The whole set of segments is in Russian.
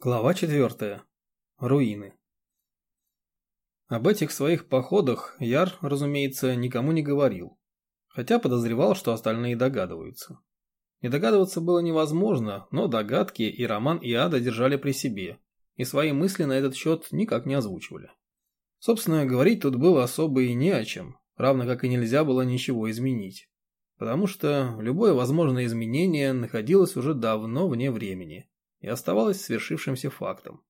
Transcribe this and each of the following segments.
Глава 4. Руины. Об этих своих походах Яр, разумеется, никому не говорил, хотя подозревал, что остальные догадываются. Не догадываться было невозможно, но догадки и Роман и Ада держали при себе, и свои мысли на этот счет никак не озвучивали. Собственно, говорить тут было особо и не о чем, равно как и нельзя было ничего изменить, потому что любое возможное изменение находилось уже давно вне времени и оставалось свершившимся фактом.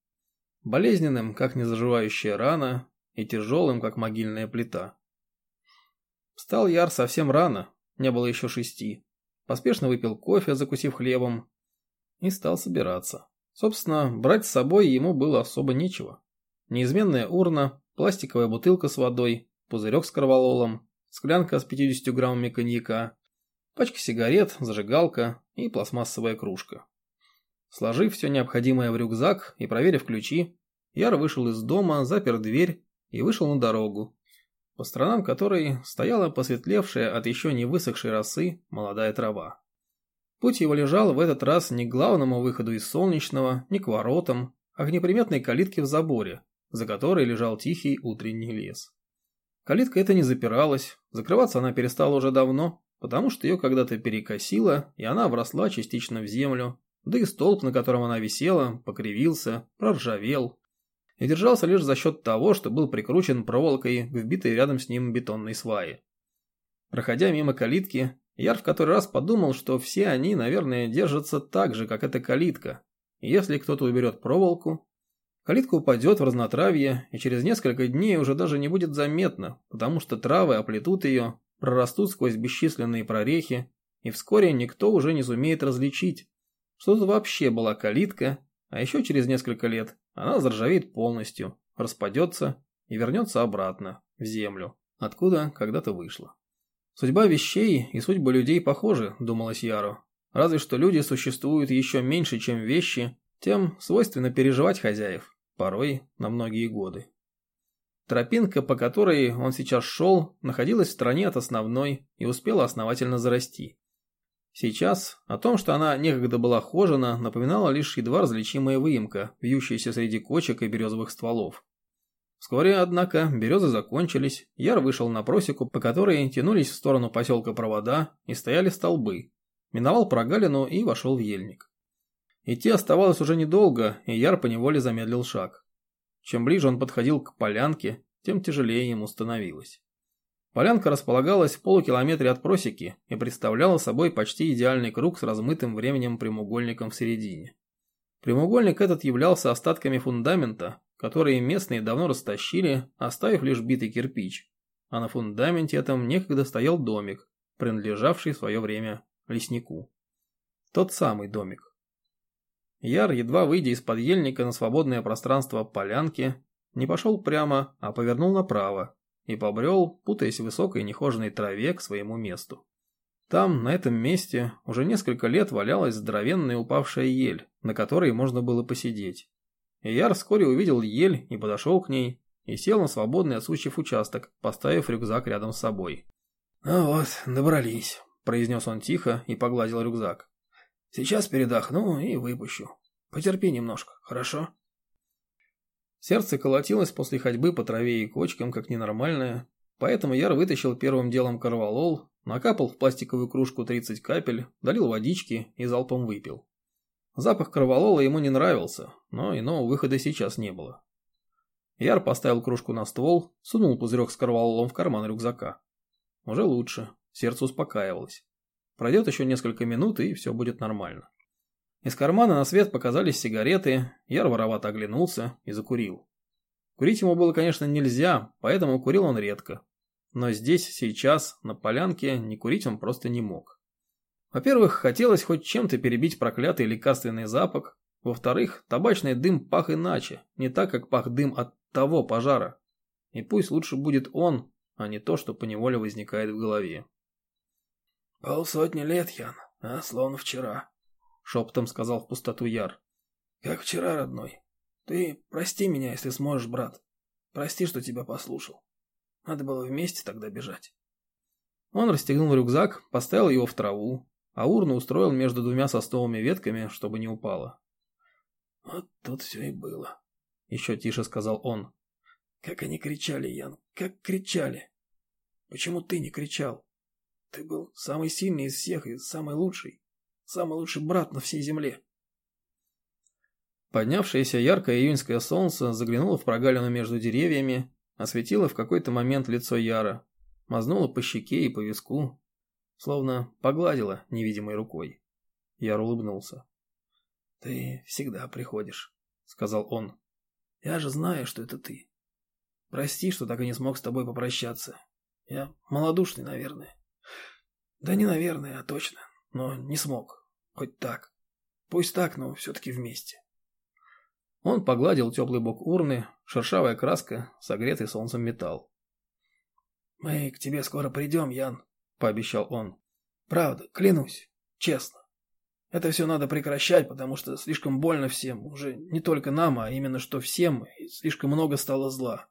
Болезненным, как незаживающая рана, и тяжелым, как могильная плита. Встал Яр совсем рано, не было еще шести. Поспешно выпил кофе, закусив хлебом, и стал собираться. Собственно, брать с собой ему было особо нечего. Неизменная урна, пластиковая бутылка с водой, пузырек с корвалолом, склянка с 50 граммами коньяка, пачка сигарет, зажигалка и пластмассовая кружка. Сложив все необходимое в рюкзак и проверив ключи, Яр вышел из дома, запер дверь и вышел на дорогу, по сторонам которой стояла посветлевшая от еще не высохшей росы молодая трава. Путь его лежал в этот раз не к главному выходу из Солнечного, не к воротам, а к неприметной калитке в заборе, за которой лежал тихий утренний лес. Калитка эта не запиралась, закрываться она перестала уже давно, потому что ее когда-то перекосило, и она вросла частично в землю, да и столб, на котором она висела, покривился, проржавел и держался лишь за счет того, что был прикручен проволокой к вбитой рядом с ним бетонной сваи. Проходя мимо калитки, Яр в который раз подумал, что все они, наверное, держатся так же, как эта калитка. Если кто-то уберет проволоку, калитка упадет в разнотравье, и через несколько дней уже даже не будет заметно, потому что травы оплетут ее, прорастут сквозь бесчисленные прорехи, и вскоре никто уже не сумеет различить, что тут вообще была калитка, а еще через несколько лет она заржавеет полностью, распадется и вернется обратно, в землю, откуда когда-то вышла. Судьба вещей и судьба людей похожи, думалось Яру. Разве что люди существуют еще меньше, чем вещи, тем свойственно переживать хозяев, порой на многие годы. Тропинка, по которой он сейчас шел, находилась в стороне от основной и успела основательно зарасти. Сейчас о том, что она некогда была хожена, напоминала лишь едва различимая выемка, вьющаяся среди кочек и березовых стволов. Вскоре, однако, березы закончились, Яр вышел на просеку, по которой тянулись в сторону поселка провода и стояли столбы. Миновал прогалину и вошел в ельник. Идти оставалось уже недолго, и Яр поневоле замедлил шаг. Чем ближе он подходил к полянке, тем тяжелее ему становилось. Полянка располагалась в полукилометре от просеки и представляла собой почти идеальный круг с размытым временем прямоугольником в середине. Прямоугольник этот являлся остатками фундамента, которые местные давно растащили, оставив лишь битый кирпич. А на фундаменте этом некогда стоял домик, принадлежавший в свое время леснику. Тот самый домик. Яр, едва выйдя из подъельника на свободное пространство полянки, не пошел прямо, а повернул направо, и побрел, путаясь в высокой нехоженной траве к своему месту. Там, на этом месте, уже несколько лет валялась здоровенная упавшая ель, на которой можно было посидеть. И Яр вскоре увидел ель и подошел к ней, и сел на свободный от сучьев участок, поставив рюкзак рядом с собой. «Ну вот, добрались», – произнес он тихо и погладил рюкзак. «Сейчас передохну и выпущу. Потерпи немножко, хорошо?» Сердце колотилось после ходьбы по траве и кочкам, как ненормальное, поэтому Яр вытащил первым делом корвалол, накапал в пластиковую кружку 30 капель, долил водички и залпом выпил. Запах корвалола ему не нравился, но иного выхода сейчас не было. Яр поставил кружку на ствол, сунул пузырек с корвалолом в карман рюкзака. Уже лучше, сердце успокаивалось. Пройдет еще несколько минут и все будет нормально. Из кармана на свет показались сигареты, Яр воровато оглянулся и закурил. Курить ему было, конечно, нельзя, поэтому курил он редко. Но здесь, сейчас, на полянке, не курить он просто не мог. Во-первых, хотелось хоть чем-то перебить проклятый лекарственный запах. Во-вторых, табачный дым пах иначе, не так, как пах дым от того пожара. И пусть лучше будет он, а не то, что поневоле возникает в голове. «Полсотни лет, Ян, а словно вчера», шепотом сказал в пустоту Яр. «Как вчера, родной. Ты прости меня, если сможешь, брат. Прости, что тебя послушал. Надо было вместе тогда бежать». Он расстегнул рюкзак, поставил его в траву, а урну устроил между двумя сосновыми ветками, чтобы не упало. Вот тут все и было. Еще тише сказал он. Как они кричали, Ян, как кричали. Почему ты не кричал? Ты был самый сильный из всех и самый лучший. Самый лучший брат на всей земле. Поднявшееся яркое июньское солнце заглянуло в прогалину между деревьями, осветило в какой-то момент лицо Яра, мазнуло по щеке и по виску, словно погладило невидимой рукой. Яр улыбнулся. «Ты всегда приходишь», — сказал он. «Я же знаю, что это ты. Прости, что так и не смог с тобой попрощаться. Я малодушный, наверное. Да не наверное, а точно. Но не смог. Хоть так. Пусть так, но все-таки вместе». Он погладил теплый бок урны, шершавая краска, согретый солнцем металл. «Мы к тебе скоро придем, Ян», — пообещал он. «Правда, клянусь, честно. Это все надо прекращать, потому что слишком больно всем, уже не только нам, а именно что всем, и слишком много стало зла.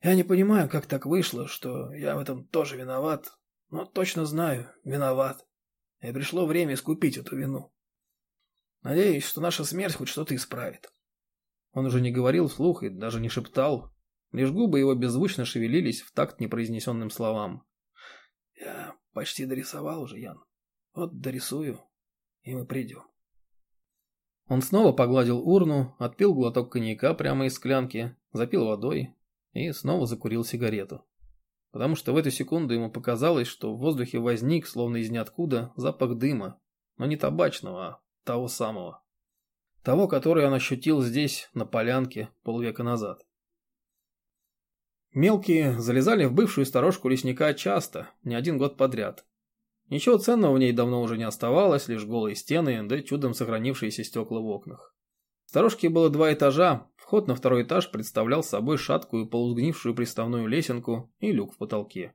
Я не понимаю, как так вышло, что я в этом тоже виноват, но точно знаю, виноват. И пришло время искупить эту вину. Надеюсь, что наша смерть хоть что-то исправит. Он уже не говорил вслух и даже не шептал. Лишь губы его беззвучно шевелились в такт непроизнесенным словам. «Я почти дорисовал уже, Ян. Вот дорисую, и мы придем». Он снова погладил урну, отпил глоток коньяка прямо из склянки, запил водой и снова закурил сигарету. Потому что в эту секунду ему показалось, что в воздухе возник, словно из ниоткуда, запах дыма, но не табачного, а того самого. Того, который он ощутил здесь, на полянке, полвека назад. Мелкие залезали в бывшую сторожку лесника часто, не один год подряд. Ничего ценного в ней давно уже не оставалось, лишь голые стены, да чудом сохранившиеся стекла в окнах. В сторожке было два этажа, вход на второй этаж представлял собой шаткую полузгнившую приставную лесенку и люк в потолке.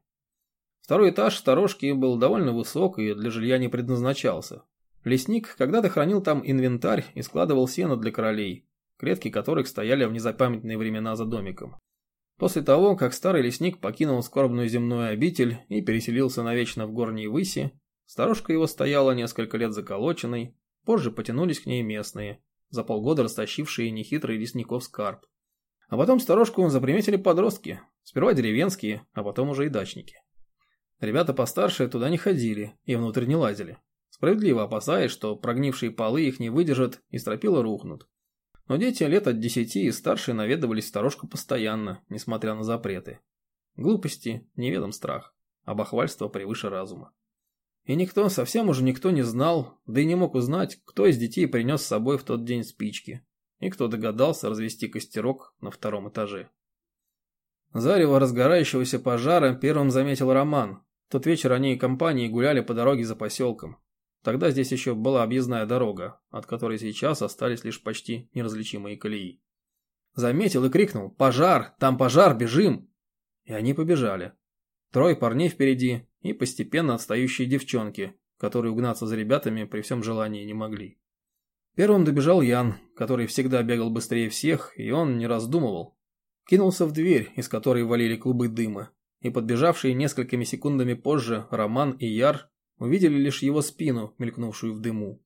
Второй этаж сторожки был довольно высок и для жилья не предназначался, Лесник когда-то хранил там инвентарь и складывал сено для королей, клетки которых стояли в незапамятные времена за домиком. После того, как старый лесник покинул скорбную земную обитель и переселился навечно в горние выси, сторожка его стояла несколько лет заколоченной, позже потянулись к ней местные, за полгода растащившие нехитрый лесников скарб. А потом сторожку заприметили подростки, сперва деревенские, а потом уже и дачники. Ребята постарше туда не ходили и внутрь не лазили справедливо опасаясь, что прогнившие полы их не выдержат и стропила рухнут. Но дети лет от десяти и старше наведывались в сторожку постоянно, несмотря на запреты. Глупости, неведом страх, а бахвальство превыше разума. И никто, совсем уже никто не знал, да и не мог узнать, кто из детей принес с собой в тот день спички, и кто догадался развести костерок на втором этаже. Зарево разгорающегося пожара первым заметил Роман. В тот вечер они и компанией гуляли по дороге за поселком. Тогда здесь еще была объездная дорога, от которой сейчас остались лишь почти неразличимые колеи. Заметил и крикнул «Пожар! Там пожар! Бежим!» И они побежали. Трое парней впереди и постепенно отстающие девчонки, которые угнаться за ребятами при всем желании не могли. Первым добежал Ян, который всегда бегал быстрее всех, и он не раздумывал. Кинулся в дверь, из которой валили клубы дыма, и подбежавшие несколькими секундами позже Роман и Яр увидели лишь его спину, мелькнувшую в дыму.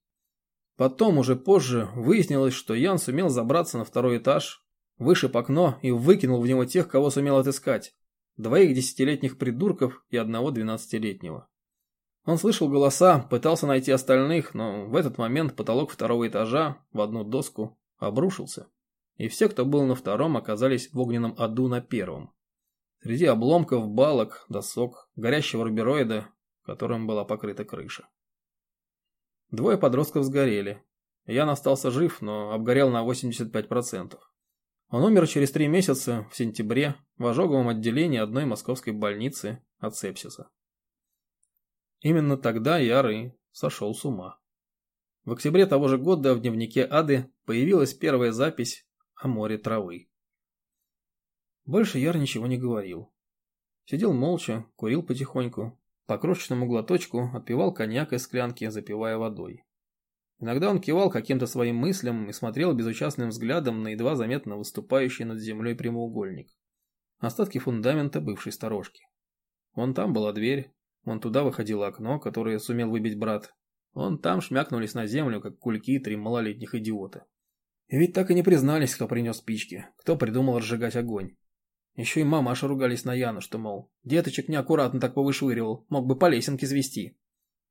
Потом, уже позже, выяснилось, что Ян сумел забраться на второй этаж, вышиб окно и выкинул в него тех, кого сумел отыскать. Двоих десятилетних придурков и одного двенадцатилетнего. Он слышал голоса, пытался найти остальных, но в этот момент потолок второго этажа в одну доску обрушился, и все, кто был на втором, оказались в огненном аду на первом. Среди обломков, балок, досок, горящего рубероида которым была покрыта крыша. Двое подростков сгорели. Ян остался жив, но обгорел на 85%. Он умер через три месяца, в сентябре, в ожоговом отделении одной московской больницы от сепсиса. Именно тогда Яр и сошел с ума. В октябре того же года в дневнике Ады появилась первая запись о море травы. Больше Яр ничего не говорил. Сидел молча, курил потихоньку, по крошечному глоточку отпивал коньяк из склянки, запивая водой. Иногда он кивал каким-то своим мыслям и смотрел безучастным взглядом на едва заметно выступающий над землей прямоугольник. Остатки фундамента бывшей сторожки. Вон там была дверь, вон туда выходило окно, которое сумел выбить брат. Вон там шмякнулись на землю, как кульки три малолетних идиота. И ведь так и не признались, кто принес спички, кто придумал разжигать огонь. Еще и мамаша ругались на Яну, что, мол, деточек неаккуратно так повышвыривал, мог бы по лесенке свести.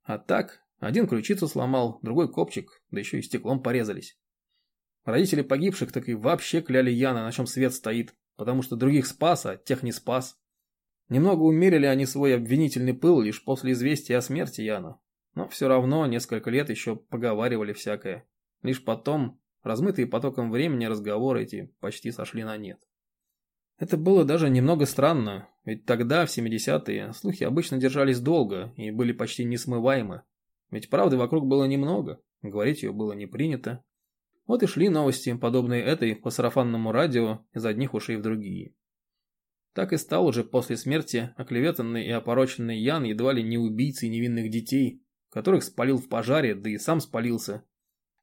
А так, один ключицу сломал, другой копчик, да еще и стеклом порезались. Родители погибших так и вообще кляли Яна, на чем свет стоит, потому что других спас, а тех не спас. Немного умерили они свой обвинительный пыл лишь после известия о смерти Яна. Но все равно несколько лет еще поговаривали всякое. Лишь потом, размытые потоком времени разговоры эти почти сошли на нет. Это было даже немного странно, ведь тогда, в 70-е, слухи обычно держались долго и были почти несмываемы. Ведь правды вокруг было немного, говорить ее было не принято. Вот и шли новости, подобные этой, по сарафанному радио, из одних ушей в другие. Так и стал уже после смерти оклеветанный и опороченный Ян едва ли не убийцей невинных детей, которых спалил в пожаре, да и сам спалился,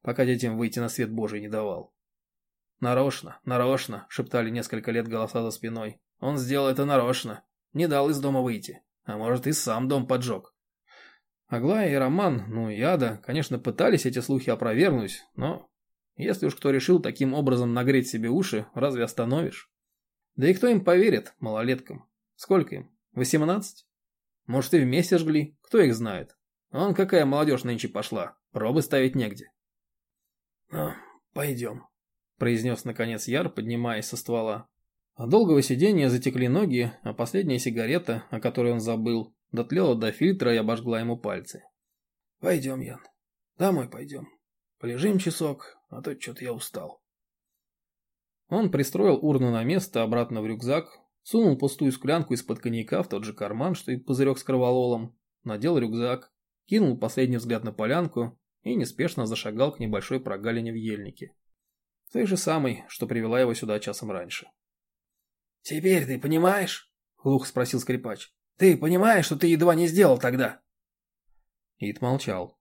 пока детям выйти на свет Божий не давал. «Нарочно, нарочно», — шептали несколько лет голоса за спиной. «Он сделал это нарочно. Не дал из дома выйти. А может, и сам дом поджег». Аглая и Роман, ну и Ада, конечно, пытались эти слухи опровергнуть, но если уж кто решил таким образом нагреть себе уши, разве остановишь? Да и кто им поверит, малолеткам? Сколько им? Восемнадцать? Может, и вместе жгли, кто их знает. Вон какая молодежь нынче пошла, пробы ставить негде. «Ну, пойдем», произнес наконец Яр, поднимаясь со ствола. От долгого сидения затекли ноги, а последняя сигарета, о которой он забыл, дотлела до фильтра и обожгла ему пальцы. «Пойдем, Ян. Домой пойдем. Полежим часок, а то что-то я устал». Он пристроил урну на место, обратно в рюкзак, сунул пустую склянку из-под коньяка в тот же карман, что и пузырек с кровололом, надел рюкзак, кинул последний взгляд на полянку и неспешно зашагал к небольшой прогалине в ельнике. Той же самой, что привела его сюда часом раньше. «Теперь ты понимаешь?» — глухо спросил скрипач. «Ты понимаешь, что ты едва не сделал тогда?» Ид молчал.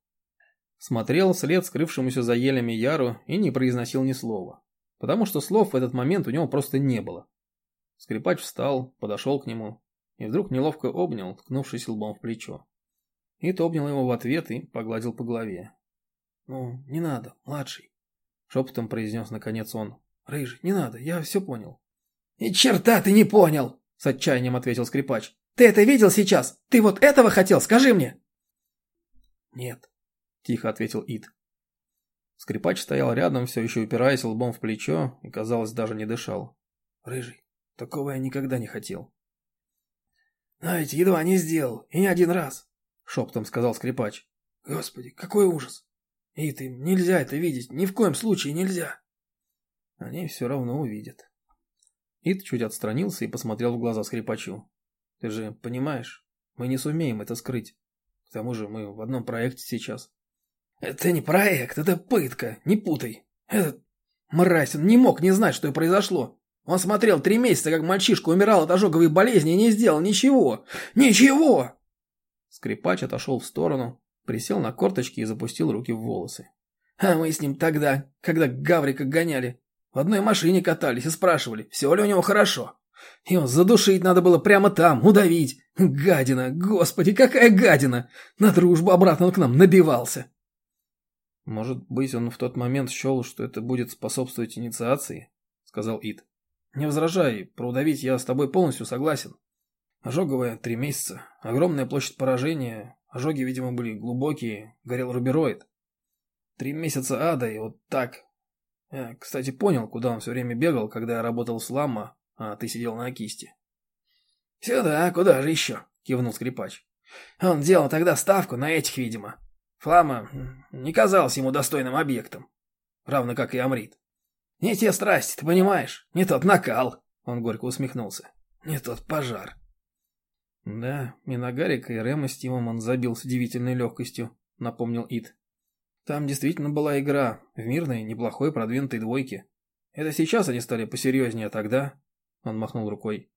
Смотрел вслед скрывшемуся за елями Яру и не произносил ни слова. Потому что слов в этот момент у него просто не было. Скрипач встал, подошел к нему и вдруг неловко обнял, ткнувшись лбом в плечо. Ид обнял его в ответ и погладил по голове. «Ну, не надо, младший. Шепотом произнес наконец он. «Рыжий, не надо, я все понял». «И черта ты не понял!» С отчаянием ответил скрипач. «Ты это видел сейчас? Ты вот этого хотел, скажи мне!» «Нет», тихо ответил Ид. Скрипач стоял рядом, все еще упираясь лбом в плечо и, казалось, даже не дышал. «Рыжий, такого я никогда не хотел». «А ведь едва не сделал, и не один раз», — шептом сказал скрипач. «Господи, какой ужас! И ты, нельзя это видеть, ни в коем случае нельзя. Они все равно увидят. Ид чуть отстранился и посмотрел в глаза скрипачу. Ты же понимаешь, мы не сумеем это скрыть. К тому же мы в одном проекте сейчас. Это не проект, это пытка, не путай. Этот мразь, он не мог не знать, что и произошло. Он смотрел три месяца, как мальчишка умирал от ожоговой болезни и не сделал ничего. Ничего! Скрипач отошел в сторону, Присел на корточки и запустил руки в волосы. А мы с ним тогда, когда Гаврика гоняли, в одной машине катались и спрашивали, все ли у него хорошо. Его задушить надо было прямо там, удавить. Гадина, господи, какая гадина! На дружбу обратно он к нам набивался. Может быть, он в тот момент счел, что это будет способствовать инициации, сказал Ид. Не возражай, про удавить я с тобой полностью согласен. Ожоговая три месяца, огромная площадь поражения, Ожоги, видимо, были глубокие, горел рубероид. Три месяца ада и вот так. Я, кстати, понял, куда он все время бегал, когда я работал с Ламма, а ты сидел на кисти. «Сюда, куда же еще?» – кивнул скрипач. «Он делал тогда ставку на этих, видимо. Флама не казался ему достойным объектом, равно как и Амрит. Не те страсти, ты понимаешь? Не тот накал!» – он горько усмехнулся. «Не тот пожар». «Да, и на и Рема с он забил с удивительной легкостью», — напомнил Ид. «Там действительно была игра, в мирной, неплохой, продвинутой двойке. Это сейчас они стали посерьезнее, а тогда...» Он махнул рукой.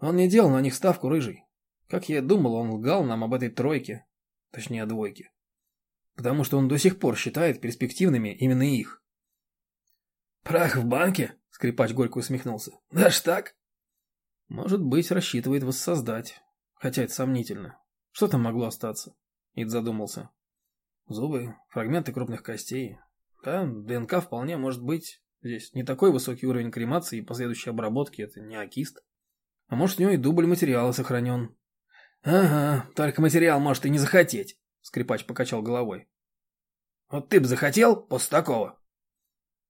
«Он не делал на них ставку рыжий. Как я думал, он лгал нам об этой тройке. Точнее, о двойке. Потому что он до сих пор считает перспективными именно их». «Прах в банке?» — скрипач горько усмехнулся. «Даже так?» «Может быть, рассчитывает воссоздать». Хотя это сомнительно. Что там могло остаться? Ид задумался. Зубы, фрагменты крупных костей. Да, ДНК вполне может быть. Здесь не такой высокий уровень кремации и последующей обработки, это не акист. А может, у него и дубль материала сохранен. Ага, только материал может и не захотеть, скрипач покачал головой. Вот ты бы захотел после такого?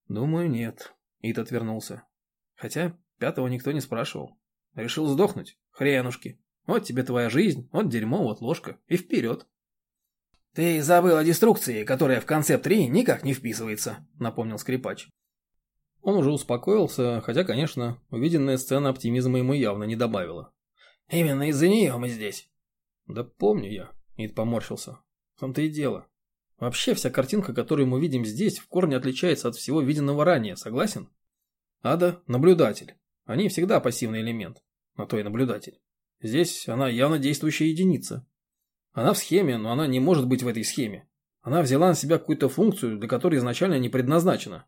Думаю, нет. Ит отвернулся. Хотя пятого никто не спрашивал. Решил сдохнуть. Хренушки. Вот тебе твоя жизнь, вот дерьмо, вот ложка. И вперед. Ты забыл о деструкции, которая в концепт 3 никак не вписывается, напомнил скрипач. Он уже успокоился, хотя, конечно, увиденная сцена оптимизма ему явно не добавила. «Именно из-за нее мы здесь». «Да помню я», — Ид поморщился. «В том-то и дело. Вообще вся картинка, которую мы видим здесь, в корне отличается от всего виденного ранее, согласен? Ада – наблюдатель. Они всегда пассивный элемент, на то и наблюдатель. Здесь она явно действующая единица. Она в схеме, но она не может быть в этой схеме. Она взяла на себя какую-то функцию, для которой изначально не предназначена.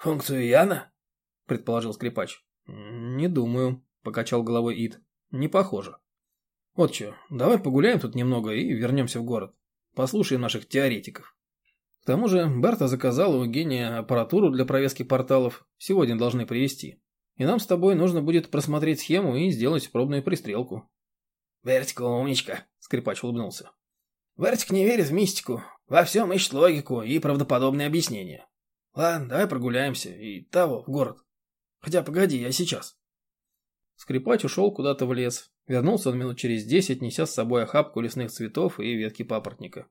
«Функцию Яна?» – предположил скрипач. «Не думаю», – покачал головой Ид. «Не похоже. Вот что, давай погуляем тут немного и вернемся в город. Послушаем наших теоретиков». К тому же Берта заказала у гения аппаратуру для провески порталов, сегодня должны привезти. И нам с тобой нужно будет просмотреть схему и сделать пробную пристрелку. «Бертик умничка», — скрипач улыбнулся. «Бертик не верит в мистику, во всем ищет логику и правдоподобные объяснения. Ладно, давай прогуляемся и того, в город. Хотя погоди, я сейчас. Скрипач ушел куда-то в лес. Вернулся он минут через десять, неся с собой охапку лесных цветов и ветки папоротника.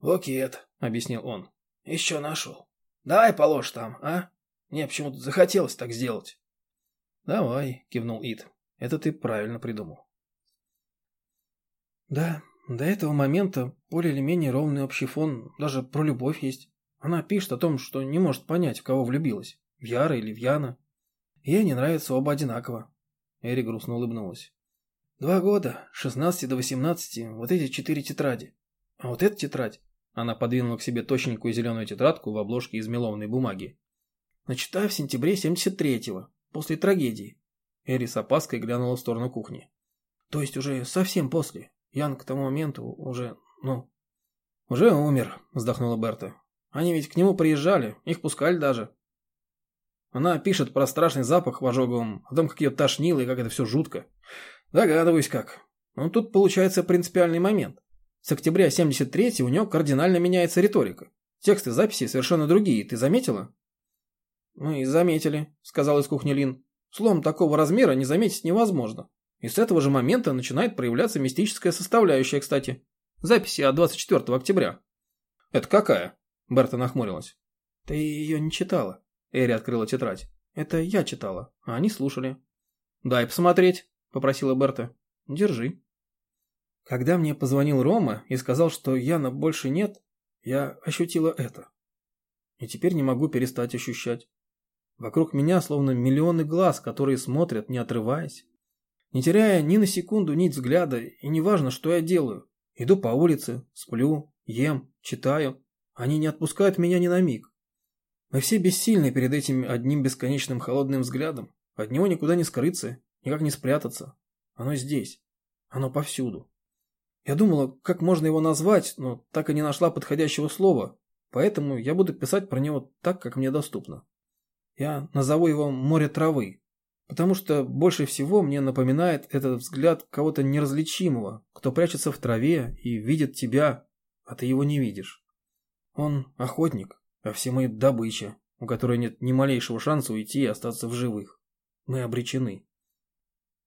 «Букет», — объяснил он. «Еще нашел. Давай положь там, а? Мне почему-то захотелось так сделать». «Давай», — кивнул Ид. «Это ты правильно придумал». Да, до этого момента более или менее ровный общий фон, даже про любовь есть. Она пишет о том, что не может понять, в кого влюбилась. В Яра или в Яна. Ей не нравится оба одинаково. Эри грустно улыбнулась. Два года, с 16 до 18, вот эти четыре тетради. А вот эта тетрадь, она подвинула к себе точненькую зеленую тетрадку в обложке из мелованной бумаги. Начата в сентябре 73-го, после трагедии. Эри с опаской глянула в сторону кухни. То есть уже совсем после. Ян к тому моменту уже, ну... Уже умер, вздохнула Берта. Они ведь к нему приезжали, их пускали даже. Она пишет про страшный запах в ожоговом, о том, как ее тошнило и как это все жутко. Догадываюсь как. Но тут получается принципиальный момент. С октября 73 у нее кардинально меняется риторика. Тексты записи совершенно другие, ты заметила? Мы заметили, сказал из кухни Лин. Слом такого размера не заметить невозможно. И с этого же момента начинает проявляться мистическая составляющая, кстати. Записи от 24 октября. Это какая? Берта нахмурилась. «Ты ее не читала?» Эри открыла тетрадь. «Это я читала, а они слушали». «Дай посмотреть», — попросила Берта. «Держи». Когда мне позвонил Рома и сказал, что Яна больше нет, я ощутила это. И теперь не могу перестать ощущать. Вокруг меня словно миллионы глаз, которые смотрят, не отрываясь. Не теряя ни на секунду нить взгляда, и неважно, что я делаю. Иду по улице, сплю, ем, читаю. Они не отпускают меня ни на миг. Мы все бессильны перед этим одним бесконечным холодным взглядом. От него никуда не скрыться, никак не спрятаться. Оно здесь. Оно повсюду. Я думала, как можно его назвать, но так и не нашла подходящего слова, поэтому я буду писать про него так, как мне доступно. Я назову его «Море травы», потому что больше всего мне напоминает этот взгляд кого-то неразличимого, кто прячется в траве и видит тебя, а ты его не видишь. Он охотник, а все мы добыча, у которой нет ни малейшего шанса уйти и остаться в живых. Мы обречены.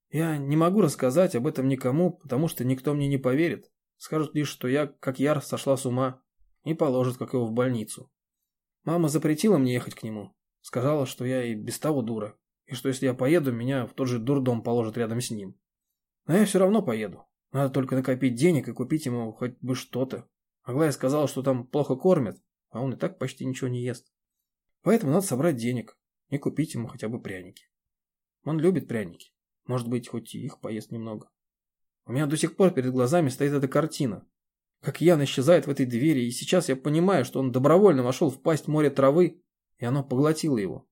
Я не могу рассказать об этом никому, потому что никто мне не поверит. Скажут лишь, что я, как Яр, сошла с ума и положат, как его, в больницу. Мама запретила мне ехать к нему. Сказала, что я и без того дура, и что если я поеду, меня в тот же дурдом положат рядом с ним. Но я все равно поеду. Надо только накопить денег и купить ему хоть бы что-то. Аглая сказала, что там плохо кормят, а он и так почти ничего не ест. Поэтому надо собрать денег и купить ему хотя бы пряники. Он любит пряники. Может быть, хоть и их поест немного. У меня до сих пор перед глазами стоит эта картина. Как Ян исчезает в этой двери, и сейчас я понимаю, что он добровольно вошел в пасть моря травы, и оно поглотило его.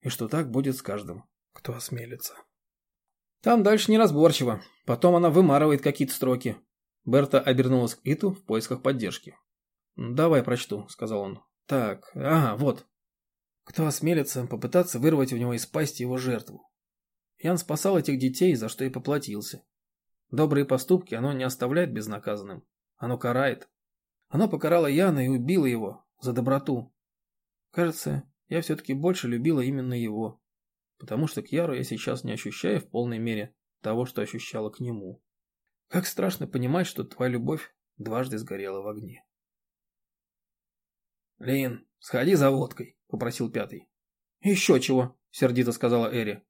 И что так будет с каждым, кто осмелится. Там дальше неразборчиво. Потом она вымарывает какие-то строки. Берта обернулась к Иту в поисках поддержки. «Давай прочту», — сказал он. «Так, ага, вот». Кто осмелится попытаться вырвать у него из пасти его жертву? Ян спасал этих детей, за что и поплатился. Добрые поступки оно не оставляет безнаказанным. Оно карает. Оно покарало Яна и убило его за доброту. Кажется, я все-таки больше любила именно его. Потому что к Яру я сейчас не ощущаю в полной мере того, что ощущала к нему. Как страшно понимать, что твоя любовь дважды сгорела в огне. «Лин, сходи за водкой», — попросил пятый. «Еще чего», — сердито сказала Эри.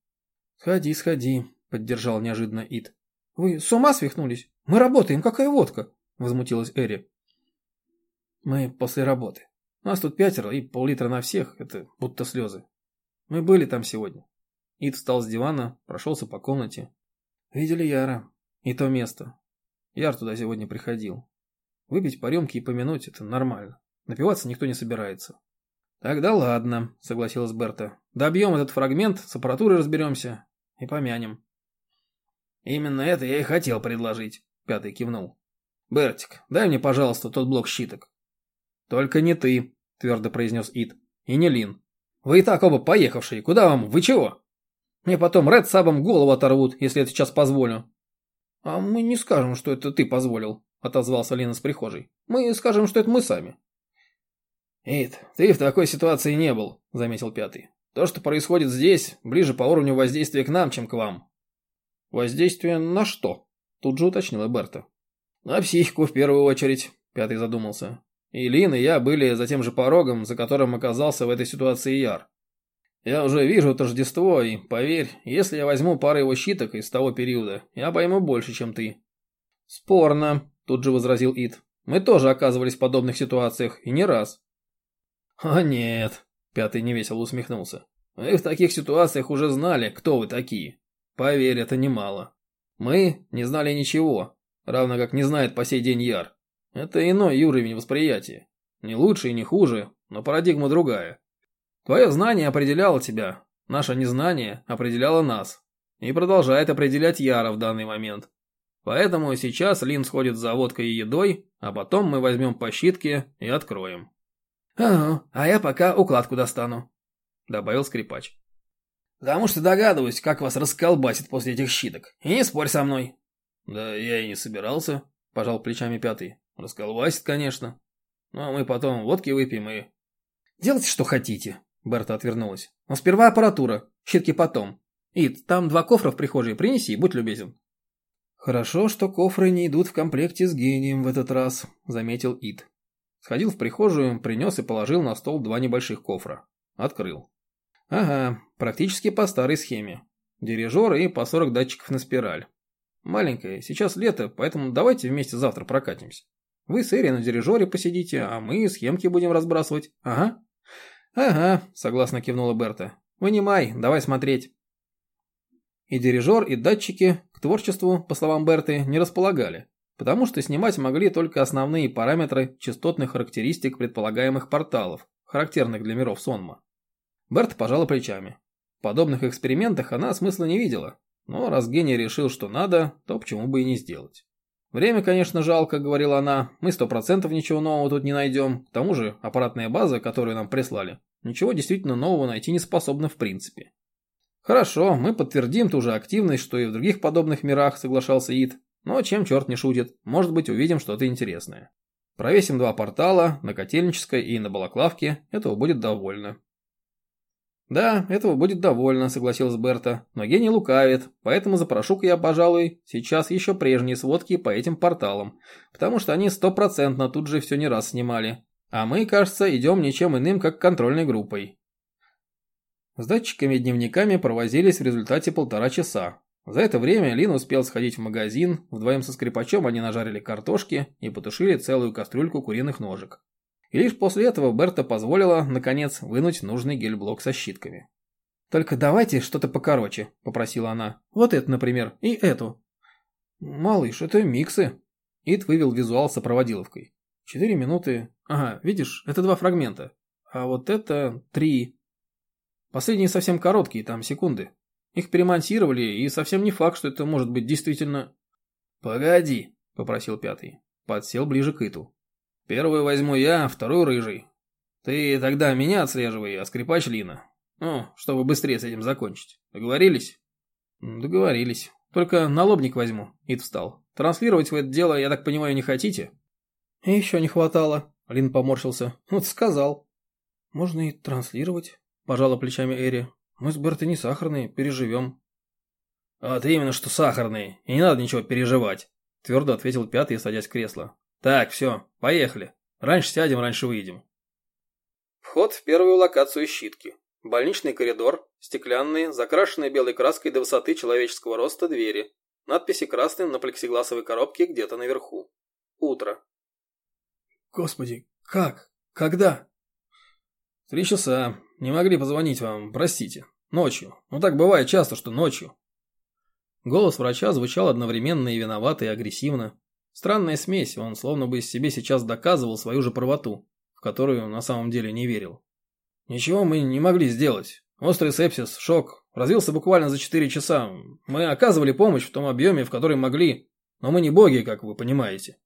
«Сходи, сходи», — поддержал неожиданно Ит. «Вы с ума свихнулись? Мы работаем, какая водка?» — возмутилась Эри. «Мы после работы. Нас тут пятеро и пол-литра на всех, это будто слезы. Мы были там сегодня». Ит встал с дивана, прошелся по комнате. «Видели Яра. И то место. Яр туда сегодня приходил. Выпить по рюмке и помянуть – это нормально. Напиваться никто не собирается. «Тогда ладно», — согласилась Берта. «Добьем этот фрагмент, с аппаратурой разберемся и помянем». «Именно это я и хотел предложить», — Пятый кивнул. «Бертик, дай мне, пожалуйста, тот блок щиток». «Только не ты», — твердо произнес Ит. «И не Лин. Вы и так оба поехавшие. Куда вам? Вы чего? Мне потом Ред Сабом голову оторвут, если я сейчас позволю». «А мы не скажем, что это ты позволил», — отозвался Лин из прихожей. «Мы скажем, что это мы сами». «Ит, ты в такой ситуации не был», — заметил пятый. «То, что происходит здесь, ближе по уровню воздействия к нам, чем к вам». «Воздействие на что?» — тут же уточнила Берта. «На психику в первую очередь», — пятый задумался. «И Лин, и я были за тем же порогом, за которым оказался в этой ситуации Яр. Я уже вижу Тождество, и, поверь, если я возьму пару его щиток из того периода, я пойму больше, чем ты». «Спорно», — тут же возразил Ит. «Мы тоже оказывались в подобных ситуациях, и не раз». «О нет», — пятый невесело усмехнулся. «Мы в таких ситуациях уже знали, кто вы такие. Поверь, это немало. Мы не знали ничего, равно как не знает по сей день Яр. Это иной уровень восприятия. Не лучше и не хуже, но парадигма другая. Твое знание определяло тебя, наше незнание определяло нас. И продолжает определять Яра в данный момент. Поэтому сейчас Лин сходит за водкой и едой, а потом мы возьмем по щитке и откроем. «Ага, а я пока укладку достану», — добавил скрипач. «Потому что догадываюсь, как вас расколбасит после этих щиток. И не спорь со мной». «Да я и не собирался», — пожал плечами пятый. «Расколбасит, конечно. Но мы потом водки выпьем и...» «Делайте, что хотите», — Берта отвернулась. «Но сперва аппаратура, щитки потом. Ид, там два кофра в прихожей, принеси, будь любезен». «Хорошо, что кофры не идут в комплекте с гением в этот раз», — заметил Ид. Сходил в прихожую, принес и положил на стол два небольших кофра. Открыл. Ага, практически по старой схеме. Дирижер и по 40 датчиков на спираль. Маленькая, сейчас лето, поэтому давайте вместе завтра прокатимся. Вы с Эри на дирижере посидите, а мы схемки будем разбрасывать. Ага. Ага, согласно кивнула Берта. Вынимай, давай смотреть. И дирижер, и датчики к творчеству, по словам Берты, не располагали потому что снимать могли только основные параметры частотных характеристик предполагаемых порталов, характерных для миров Сонма. Берт пожала плечами. В подобных экспериментах она смысла не видела, но раз гений решил, что надо, то почему бы и не сделать. «Время, конечно, жалко», — говорила она, — «мы сто процентов ничего нового тут не найдем, к тому же аппаратная база, которую нам прислали, ничего действительно нового найти не способна в принципе». «Хорошо, мы подтвердим ту же активность, что и в других подобных мирах», — соглашался Ид, но чем черт не шутит, может быть увидим что-то интересное. Провесим два портала, на Котельнической и на Балаклавке, этого будет довольно. Да, этого будет довольно, согласилась Берта, но гений лукавит, поэтому запрошу-ка я, пожалуй, сейчас еще прежние сводки по этим порталам, потому что они стопроцентно тут же все не раз снимали. А мы, кажется, идем ничем иным, как контрольной группой. С датчиками и дневниками провозились в результате полтора часа, за это время Лин успел сходить в магазин, вдвоем со скрипачом они нажарили картошки и потушили целую кастрюльку куриных ножек. И лишь после этого Берта позволила, наконец, вынуть нужный гель-блок со щитками. «Только давайте что-то покороче», — попросила она. «Вот это, например, и эту». «Малыш, это миксы». Ит вывел визуал сопроводиловкой. «Четыре минуты. Ага, видишь, это два фрагмента. А вот это три. Последние совсем короткие, там секунды. Их перемонтировали, и совсем не факт, что это может быть действительно... «Погоди», — попросил пятый. Подсел ближе к Иту. «Первую возьму я, вторую рыжий. Ты тогда меня отслеживай, а скрипач Лина. Ну, чтобы быстрее с этим закончить. Договорились? Договорились. Только налобник возьму. Ид встал. Транслировать в это дело, я так понимаю, не хотите? Еще не хватало. Лин поморщился. Вот сказал. Можно и транслировать. Пожала плечами Эри. Мы с Бертой не сахарные, переживем. Вот именно, что сахарные. И не надо ничего переживать. Твердо ответил пятый, садясь в кресло. Так, все, поехали. Раньше сядем, раньше выйдем. Вход в первую локацию щитки. Больничный коридор, стеклянные, закрашенные белой краской до высоты человеческого роста двери. Надписи красным на плексигласовой коробке где-то наверху. Утро. Господи, как? Когда? Три часа. Не могли позвонить вам, простите. Ночью. Ну так бывает часто, что ночью. Голос врача звучал одновременно и виновато, и агрессивно. Странная смесь, он словно бы себе сейчас доказывал свою же правоту, в которую на самом деле не верил. Ничего мы не могли сделать. Острый сепсис, шок, развился буквально за 4 часа. Мы оказывали помощь в том объеме, в который могли, но мы не боги, как вы понимаете.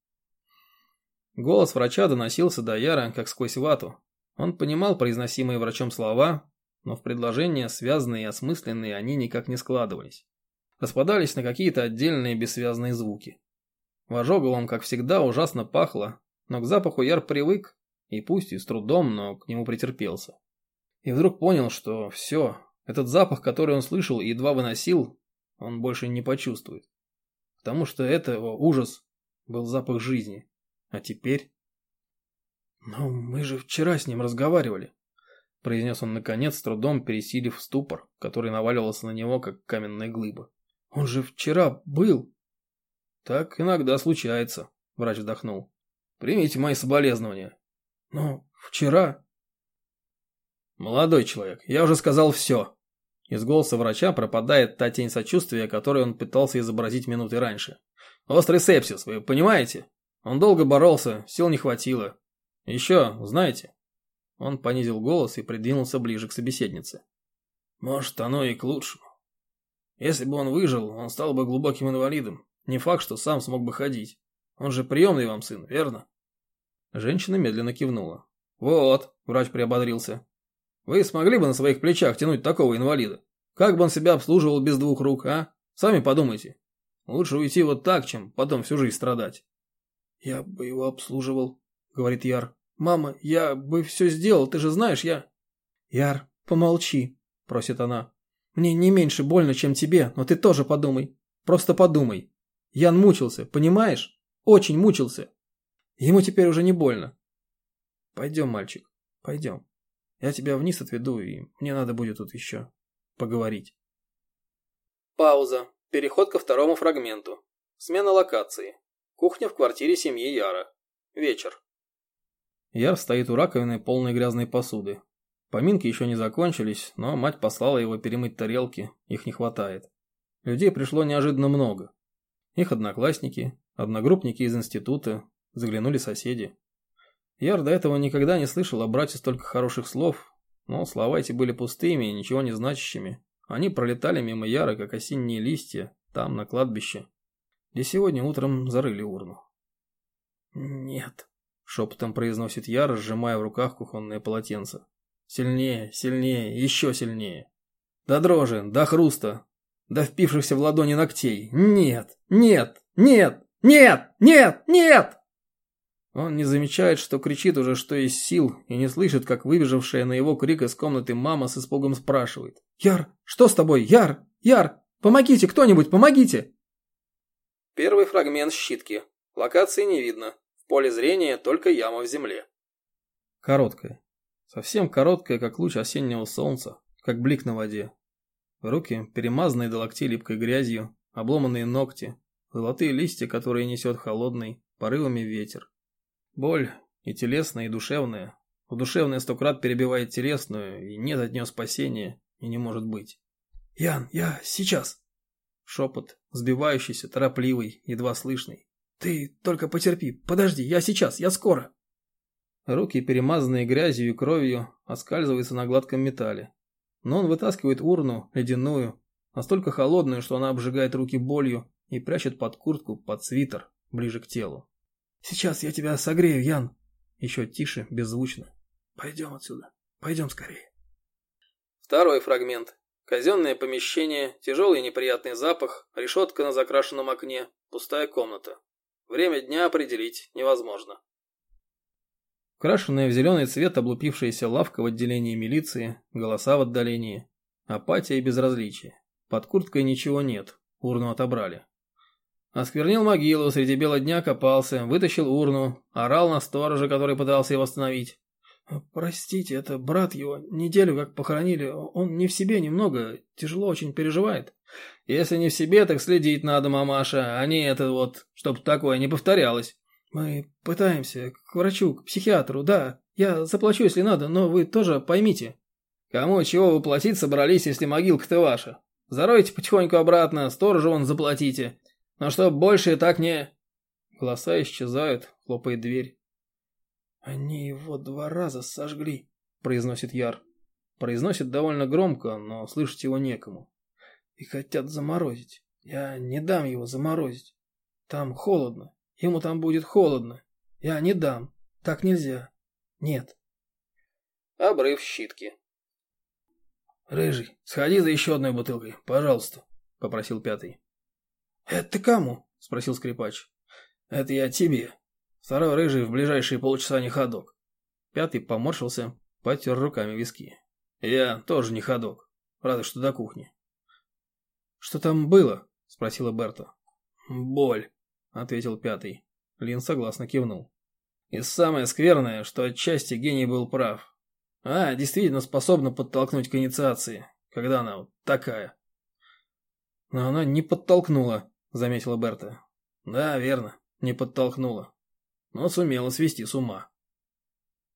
Голос врача доносился до Яра, как сквозь вату. Он понимал произносимые врачом слова, но в предложения, связанные и осмысленные, они никак не складывались. Распадались на какие-то отдельные бессвязные звуки. В ожоговом, как всегда, ужасно пахло, но к запаху Яр привык, и пусть и с трудом, но к нему претерпелся. И вдруг понял, что все, этот запах, который он слышал и едва выносил, он больше не почувствует. Потому что это его ужас был запах жизни. А теперь... «Но мы же вчера с ним разговаривали», — произнес он наконец, с трудом пересилив ступор, который наваливался на него, как каменная глыба. «Он же вчера был». «Так иногда случается», — врач вздохнул. «Примите мои соболезнования». «Но вчера...» «Молодой человек, я уже сказал все». Из голоса врача пропадает та тень сочувствия, которую он пытался изобразить минуты раньше. «Острый сепсис, вы понимаете? Он долго боролся, сил не хватило. Еще, знаете...» Он понизил голос и придвинулся ближе к собеседнице. «Может, оно и к лучшему. Если бы он выжил, он стал бы глубоким инвалидом. Не факт, что сам смог бы ходить. Он же приемный вам сын, верно?» Женщина медленно кивнула. «Вот», — врач приободрился. Вы смогли бы на своих плечах тянуть такого инвалида? Как бы он себя обслуживал без двух рук, а? Сами подумайте. Лучше уйти вот так, чем потом всю жизнь страдать. Я бы его обслуживал, говорит Яр. Мама, я бы все сделал, ты же знаешь, я... Яр, помолчи, просит она. Мне не меньше больно, чем тебе, но ты тоже подумай. Просто подумай. Ян мучился, понимаешь? Очень мучился. Ему теперь уже не больно. Пойдем, мальчик, пойдем. Я тебя вниз отведу, и мне надо будет тут еще поговорить. Пауза. Переход ко второму фрагменту. Смена локации. Кухня в квартире семьи Яра. Вечер. Яр стоит у раковины, полной грязной посуды. Поминки еще не закончились, но мать послала его перемыть тарелки, их не хватает. Людей пришло неожиданно много. Их одноклассники, одногруппники из института, заглянули соседи. Яр до этого никогда не слышал о брате столько хороших слов, но слова эти были пустыми и ничего не значащими. Они пролетали мимо Яра, как осенние листья, там, на кладбище, где сегодня утром зарыли урну. «Нет», — шепотом произносит Яр, сжимая в руках кухонное полотенце. «Сильнее, сильнее, еще сильнее. До дрожи, до хруста, до впившихся в ладони ногтей. Нет, нет, нет, нет, нет, нет!» Он не замечает, что кричит уже что из сил, и не слышит, как выбежавшая на его крик из комнаты мама с испугом спрашивает. «Яр, что с тобой? Яр! Яр! Помогите, кто-нибудь, помогите!» Первый фрагмент щитки. Локации не видно. В поле зрения только яма в земле. Короткая. Совсем короткая, как луч осеннего солнца, как блик на воде. Руки, перемазанные до локтей липкой грязью, обломанные ногти, золотые листья, которые несет холодный, порывами ветер. Боль и телесная, и душевная. У душевная сто крат перебивает телесную, и нет от нее спасения, и не может быть. «Ян, я сейчас!» Шепот, сбивающийся, торопливый, едва слышный. «Ты только потерпи, подожди, я сейчас, я скоро!» Руки, перемазанные грязью и кровью, оскальзываются на гладком металле. Но он вытаскивает урну, ледяную, настолько холодную, что она обжигает руки болью и прячет под куртку, под свитер, ближе к телу. Сейчас я тебя согрею, Ян. Еще тише, беззвучно. Пойдем отсюда. Пойдем скорее. Второй фрагмент. Казенное помещение, тяжелый неприятный запах, решетка на закрашенном окне, пустая комната. Время дня определить невозможно. Крашенная в зеленый цвет облупившаяся лавка в отделении милиции, голоса в отдалении, апатия и безразличие. Под курткой ничего нет, урну отобрали. Осквернил могилу, среди бела дня копался, вытащил урну, орал на сторожа, который пытался его остановить. «Простите, это брат его, неделю как похоронили, он не в себе немного, тяжело очень переживает». «Если не в себе, так следить надо, мамаша, а не это вот, чтоб такое не повторялось». «Мы пытаемся, к врачу, к психиатру, да, я заплачу, если надо, но вы тоже поймите». «Кому чего вы платить собрались, если могилка-то ваша? Заройте потихоньку обратно, сторожу вон заплатите. Но чтоб больше так не...» Голоса исчезают, хлопает дверь. «Они его два раза сожгли», — произносит Яр. Произносит довольно громко, но слышать его некому. «И хотят заморозить. Я не дам его заморозить. Там холодно. Ему там будет холодно. Я не дам. Так нельзя. Нет». Обрыв щитки. «Рыжий, сходи за еще одной бутылкой, пожалуйста», — попросил пятый. «Это ты кому?» — спросил скрипач. «Это я тебе. Второй рыжий в ближайшие полчаса не ходок. Пятый поморщился, потер руками виски. Я тоже не ходок. Рада, что до кухни. «Что там было?» – спросила Берта. «Боль», – ответил пятый. Лин согласно кивнул. И самое скверное, что отчасти гений был прав. А, действительно способна подтолкнуть к инициации, когда она вот такая. Но она не подтолкнула, заметила Берта. Да, верно, не подтолкнула но сумела свести с ума.